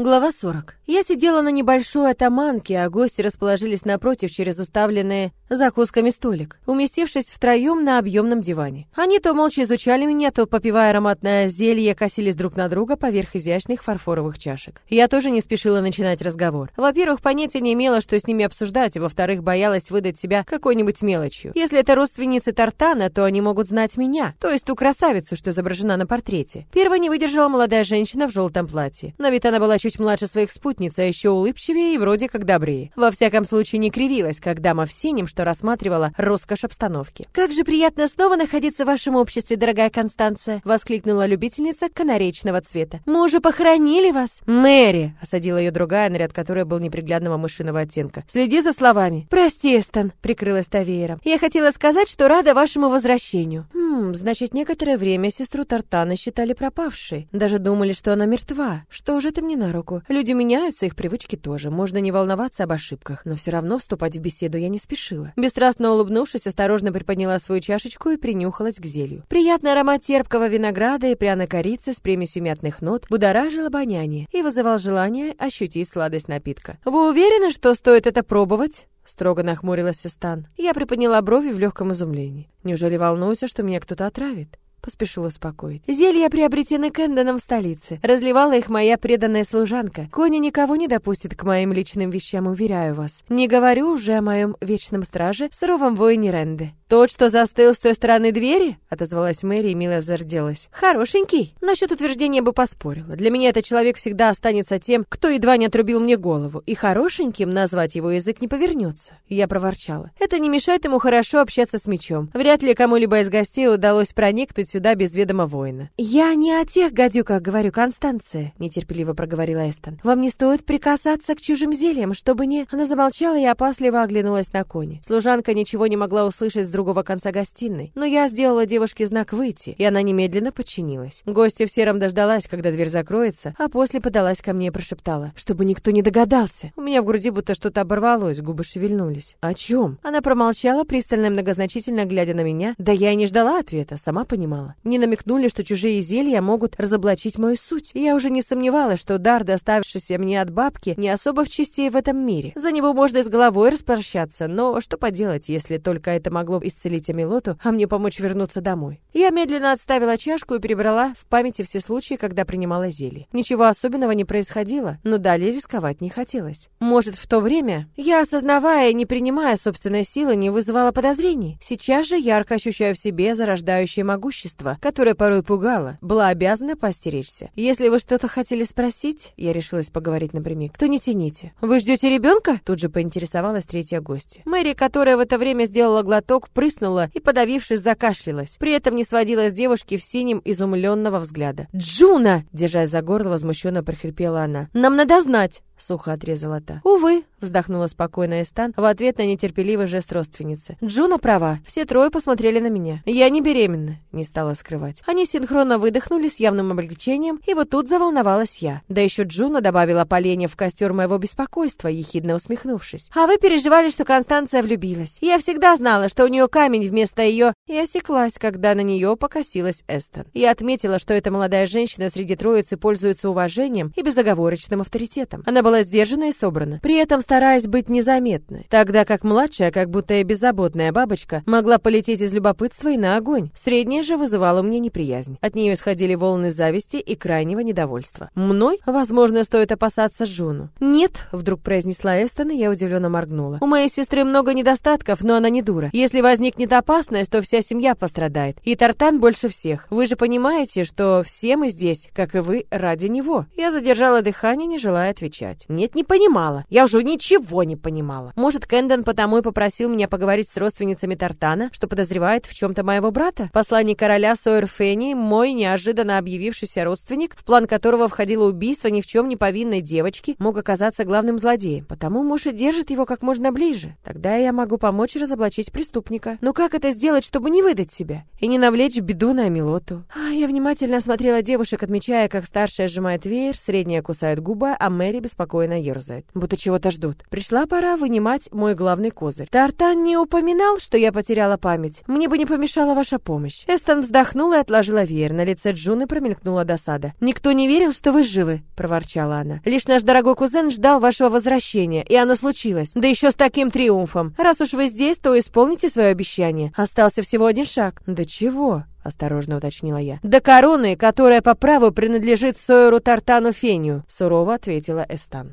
Глава 40. Я сидела на небольшой атаманке, а гости расположились напротив через уставленный закусками столик, уместившись втроем на объемном диване. Они то молча изучали меня, то, попивая ароматное зелье, косились друг на друга поверх изящных фарфоровых чашек. Я тоже не спешила начинать разговор. Во-первых, понятия не имела, что с ними обсуждать, и во-вторых, боялась выдать себя какой-нибудь мелочью. Если это родственницы Тартана, то они могут знать меня, то есть ту красавицу, что изображена на портрете. Первой не выдержала молодая женщина в желтом платье. На вид она была чуть чуть младше своих спутниц, а еще улыбчивее и вроде как добрее. Во всяком случае, не кривилась, как дама в синем, что рассматривала роскошь обстановки. «Как же приятно снова находиться в вашем обществе, дорогая Констанция!» — воскликнула любительница канаречного цвета. «Мы уже похоронили вас!» «Мэри!» — осадила ее другая, наряд которой был неприглядного мышиного оттенка. «Следи за словами!» «Прости, Эстон!» — прикрылась Тавеером. «Я хотела сказать, что рада вашему возвращению!» «Хм, значит, некоторое время сестру Тартана считали пропавшей. Даже думали, что она мертва. Что же это мне на руку?» Люди меняются, их привычки тоже. Можно не волноваться об ошибках, но все равно вступать в беседу я не спешила. Бесстрастно улыбнувшись, осторожно приподняла свою чашечку и принюхалась к зелью. Приятный аромат терпкого винограда и пряной корицы с примесью мятных нот будоражил обоняние и вызывал желание ощутить сладость напитка. «Вы уверены, что стоит это пробовать?» Строго нахмурилась Систан. Я приподняла брови в легком изумлении. Неужели волнуется, что меня кто-то отравит? Поспешил успокоить. Зелья приобретены Кэндоном в столице. Разливала их моя преданная служанка. Коня никого не допустит к моим личным вещам, уверяю вас. Не говорю уже о моем вечном страже, суровом воине Ренде. «Тот, что застыл с той стороны двери?» — отозвалась Мэри и мило зарделась. «Хорошенький. Насчет утверждения бы поспорила. Для меня этот человек всегда останется тем, кто едва не отрубил мне голову, и хорошеньким назвать его язык не повернется». Я проворчала. «Это не мешает ему хорошо общаться с мечом. Вряд ли кому-либо из гостей удалось проникнуть сюда без ведома воина». «Я не о тех гадюках говорю, Констанция», — нетерпеливо проговорила Эстон. «Вам не стоит прикасаться к чужим зельям, чтобы не...» Она замолчала и опасливо оглянулась на кони. Служанка ничего не могла услышать с другого конца гостиной, но я сделала девушке знак выйти, и она немедленно подчинилась. Гостья в сером дождалась, когда дверь закроется, а после подалась ко мне и прошептала, чтобы никто не догадался. У меня в груди будто что-то оборвалось, губы шевельнулись. О чем? Она промолчала, пристально и многозначительно глядя на меня. Да я и не ждала ответа, сама понимала. Мне намекнули, что чужие зелья могут разоблачить мою суть. И я уже не сомневалась, что дар, доставившийся мне от бабки, не особо в чести в этом мире. За него можно с головой распрощаться, но что поделать, если только это могло исцелить Амилоту, а мне помочь вернуться домой. Я медленно отставила чашку и перебрала в памяти все случаи, когда принимала зелье. Ничего особенного не происходило, но далее рисковать не хотелось. Может, в то время я, осознавая и не принимая собственной силы, не вызывала подозрений. Сейчас же ярко ощущаю в себе зарождающееся могущество, которое порой пугало, была обязана поостеречься. Если вы что-то хотели спросить, я решилась поговорить напрямик, то не тяните. Вы ждете ребенка? Тут же поинтересовалась третья гостья. Мэри, которая в это время сделала глоток, прыснула и, подавившись, закашлялась. При этом не сводила с девушки в синем изумленного взгляда. «Джуна!» — держась за горло, возмущенно прохрипела она. «Нам надо знать!» — сухо отрезала та. «Увы», — вздохнула спокойно Эстан в ответ на нетерпеливый жест родственницы. «Джуна права. Все трое посмотрели на меня. Я не беременна», — не стала скрывать. Они синхронно выдохнули с явным облегчением, и вот тут заволновалась я. Да еще Джуна добавила поленья в костер моего беспокойства, ехидно усмехнувшись. «А вы переживали, что Констанция влюбилась. Я всегда знала, что у нее камень вместо ее...» И осеклась, когда на нее покосилась Эстон. Я отметила, что эта молодая женщина среди троицы пользуется уважением и безоговорочным авторитетом. Она была была сдержана и собрана, при этом стараясь быть незаметной, тогда как младшая, как будто и беззаботная бабочка, могла полететь из любопытства и на огонь. Средняя же вызывала мне неприязнь. От нее исходили волны зависти и крайнего недовольства. Мной, возможно, стоит опасаться Джуну. «Нет», — вдруг произнесла Эстон, и я удивленно моргнула. «У моей сестры много недостатков, но она не дура. Если возникнет опасность, то вся семья пострадает. И Тартан больше всех. Вы же понимаете, что все мы здесь, как и вы, ради него». Я задержала дыхание, не желая отвечать понимать. Нет, не понимала. Я уже ничего не понимала. Может, Кэндон потому и попросил меня поговорить с родственницами Тартана, что подозревает в чем-то моего брата? Посланник короля Сойер Фенни, мой неожиданно объявившийся родственник, в план которого входило убийство ни в чем не повинной девочки, мог оказаться главным злодеем. Потому муж и держит его как можно ближе. Тогда я могу помочь разоблачить преступника. Но как это сделать, чтобы не выдать себя? И не навлечь беду на Амилоту? А, я внимательно осмотрела девушек, отмечая, как старшая сжимает веер, средняя кусает губы, а Мэри беспокойно ерзает, будто чего-то ждут. Пришла пора вынимать мой главный козырь. Тартан не упоминал, что я потеряла память. Мне бы не помешала ваша помощь. Эстон вздохнула и отложила веер. На лице Джуны промелькнула досада. «Никто не верил, что вы живы», — проворчала она. «Лишь наш дорогой кузен ждал вашего возвращения, и оно случилось. Да еще с таким триумфом. Раз уж вы здесь, то исполните свое обещание. Остался всего один шаг». «Да чего?» — осторожно уточнила я. «До короны, которая по праву принадлежит Сойеру Тартану Фению», — сурово ответила Эстан.